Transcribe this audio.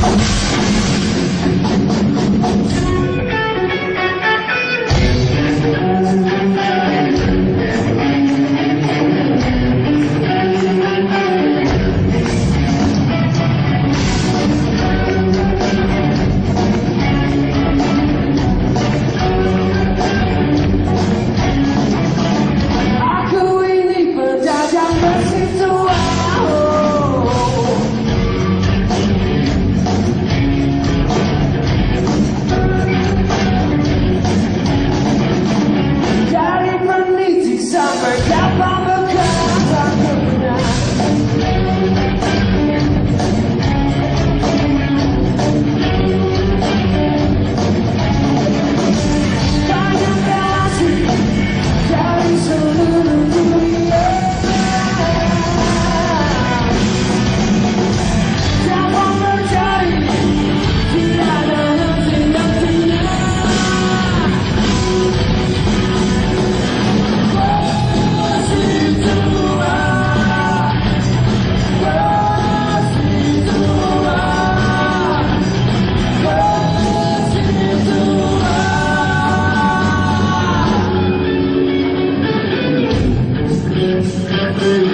Thank Amen.